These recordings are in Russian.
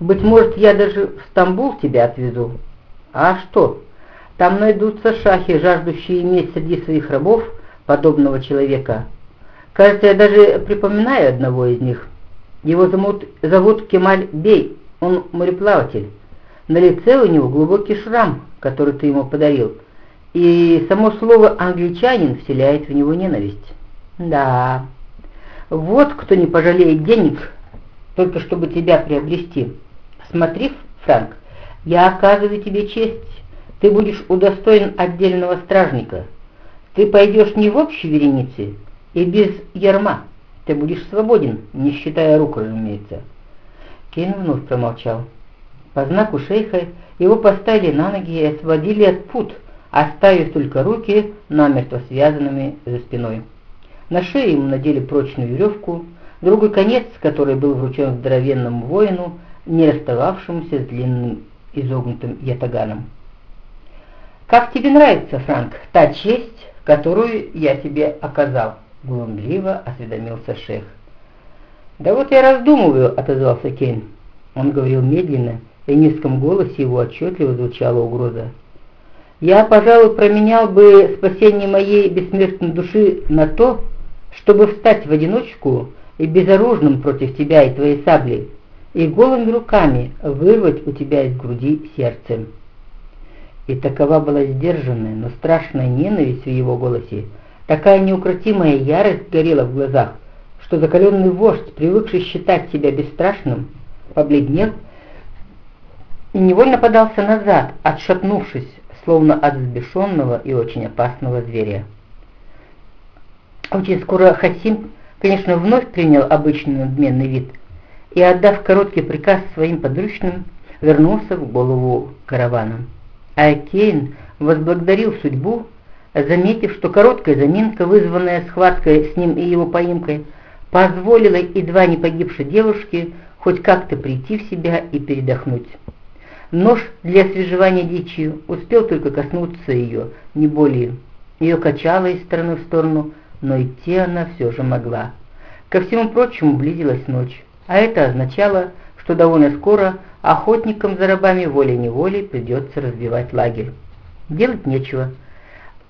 Быть может, я даже в Стамбул тебя отвезу. А что? Там найдутся шахи, жаждущие иметь среди своих рабов подобного человека. Кажется, я даже припоминаю одного из них. Его зовут, зовут Кемаль Бей, он мореплаватель. На лице у него глубокий шрам, который ты ему подарил, и само слово «англичанин» вселяет в него ненависть. Да, вот кто не пожалеет денег, только чтобы тебя приобрести. Смотри, Франк, я оказываю тебе честь, ты будешь удостоен отдельного стражника. Ты пойдешь не в общей веренице и без ярма, ты будешь свободен, не считая рук, разумеется. Кейн вновь промолчал. По знаку шейха его поставили на ноги и освободили от пут, оставив только руки намертво связанными за спиной. На шее ему надели прочную веревку, другой конец, который был вручен здоровенному воину, не расстававшемуся с длинным изогнутым ятаганом. «Как тебе нравится, Франк, та честь, которую я тебе оказал?» — глумливо осведомился шейх. «Да вот я раздумываю», — отозвался Кейн. Он говорил медленно, и в низком голосе его отчетливо звучала угроза. «Я, пожалуй, променял бы спасение моей бессмертной души на то, чтобы встать в одиночку и безоружным против тебя и твоей сабли, и голыми руками вырвать у тебя из груди сердце». И такова была сдержанная, но страшная ненависть в его голосе, такая неукротимая ярость горела в глазах, что закаленный вождь, привыкший считать себя бесстрашным, побледнел и невольно подался назад, отшатнувшись, словно от взбешенного и очень опасного зверя. Очень скоро Хасим, конечно, вновь принял обычный надменный вид и, отдав короткий приказ своим подручным, вернулся в голову каравана. А Кейн возблагодарил судьбу, заметив, что короткая заминка, вызванная схваткой с ним и его поимкой, позволила едва не погибшей девушке хоть как-то прийти в себя и передохнуть. Нож для освежевания дичи успел только коснуться ее, не более. Ее качало из стороны в сторону, но идти она все же могла. Ко всему прочему близилась ночь, а это означало, что довольно скоро охотникам за рабами волей-неволей придется разбивать лагерь. Делать нечего.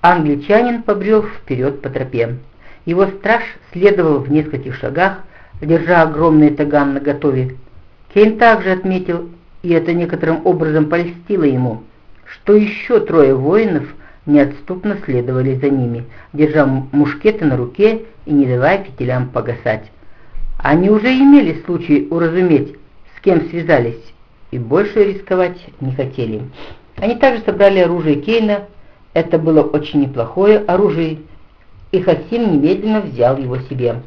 Англичанин побрел вперед по тропе. Его страж следовал в нескольких шагах, держа огромный таган наготове. Кейн также отметил и это некоторым образом польстило ему, что еще трое воинов неотступно следовали за ними, держа мушкеты на руке и не давая фитилям погасать. Они уже имели случай уразуметь, с кем связались, и больше рисковать не хотели. Они также собрали оружие Кейна, это было очень неплохое оружие, и Хасим немедленно взял его себе.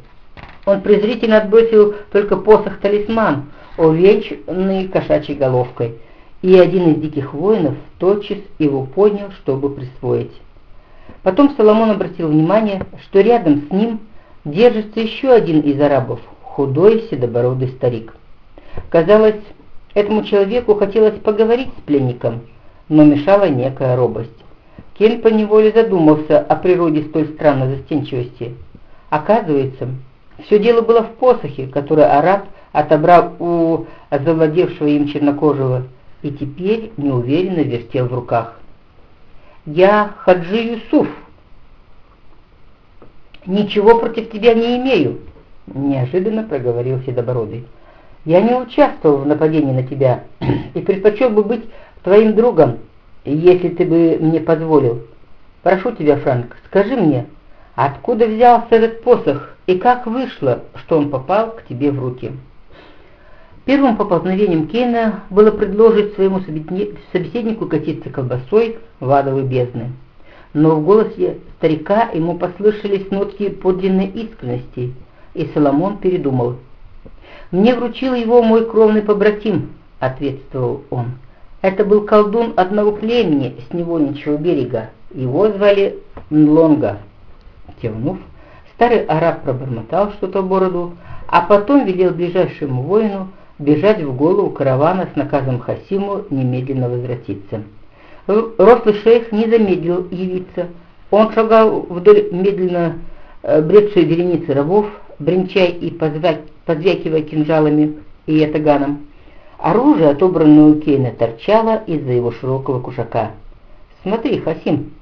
Он презрительно отбросил только посох-талисман, увенчанный кошачьей головкой, и один из диких воинов тотчас его поднял, чтобы присвоить. Потом Соломон обратил внимание, что рядом с ним держится еще один из арабов, худой седобородый старик. Казалось, этому человеку хотелось поговорить с пленником, но мешала некая робость. Кен поневоле задумался о природе столь странной застенчивости. Оказывается, все дело было в посохе, который араб отобрал у завладевшего им чернокожего, и теперь неуверенно вертел в руках. «Я Хаджи Юсуф. Ничего против тебя не имею», — неожиданно проговорил Седобородый. «Я не участвовал в нападении на тебя и предпочел бы быть твоим другом, если ты бы мне позволил. Прошу тебя, Франк, скажи мне, откуда взялся этот посох и как вышло, что он попал к тебе в руки?» Первым поползновением Кейна было предложить своему собеседнику катиться колбасой в адовой бездны. Но в голосе старика ему послышались нотки подлинной искренности, и Соломон передумал. «Мне вручил его мой кровный побратим», — ответствовал он. «Это был колдун одного племени с невольничьего берега. Его звали Нлонга». Кивнув, старый араб пробормотал что-то бороду, а потом велел ближайшему воину бежать в голову каравана с наказом Хасиму немедленно возвратиться. Рослый шейх не замедлил явиться. Он шагал вдоль медленно э, бредшей вереницы рабов, бренчай и позвякивая кинжалами и ятаганом. Оружие, отобранное у Кейна, торчало из-за его широкого кушака. «Смотри, Хасим!»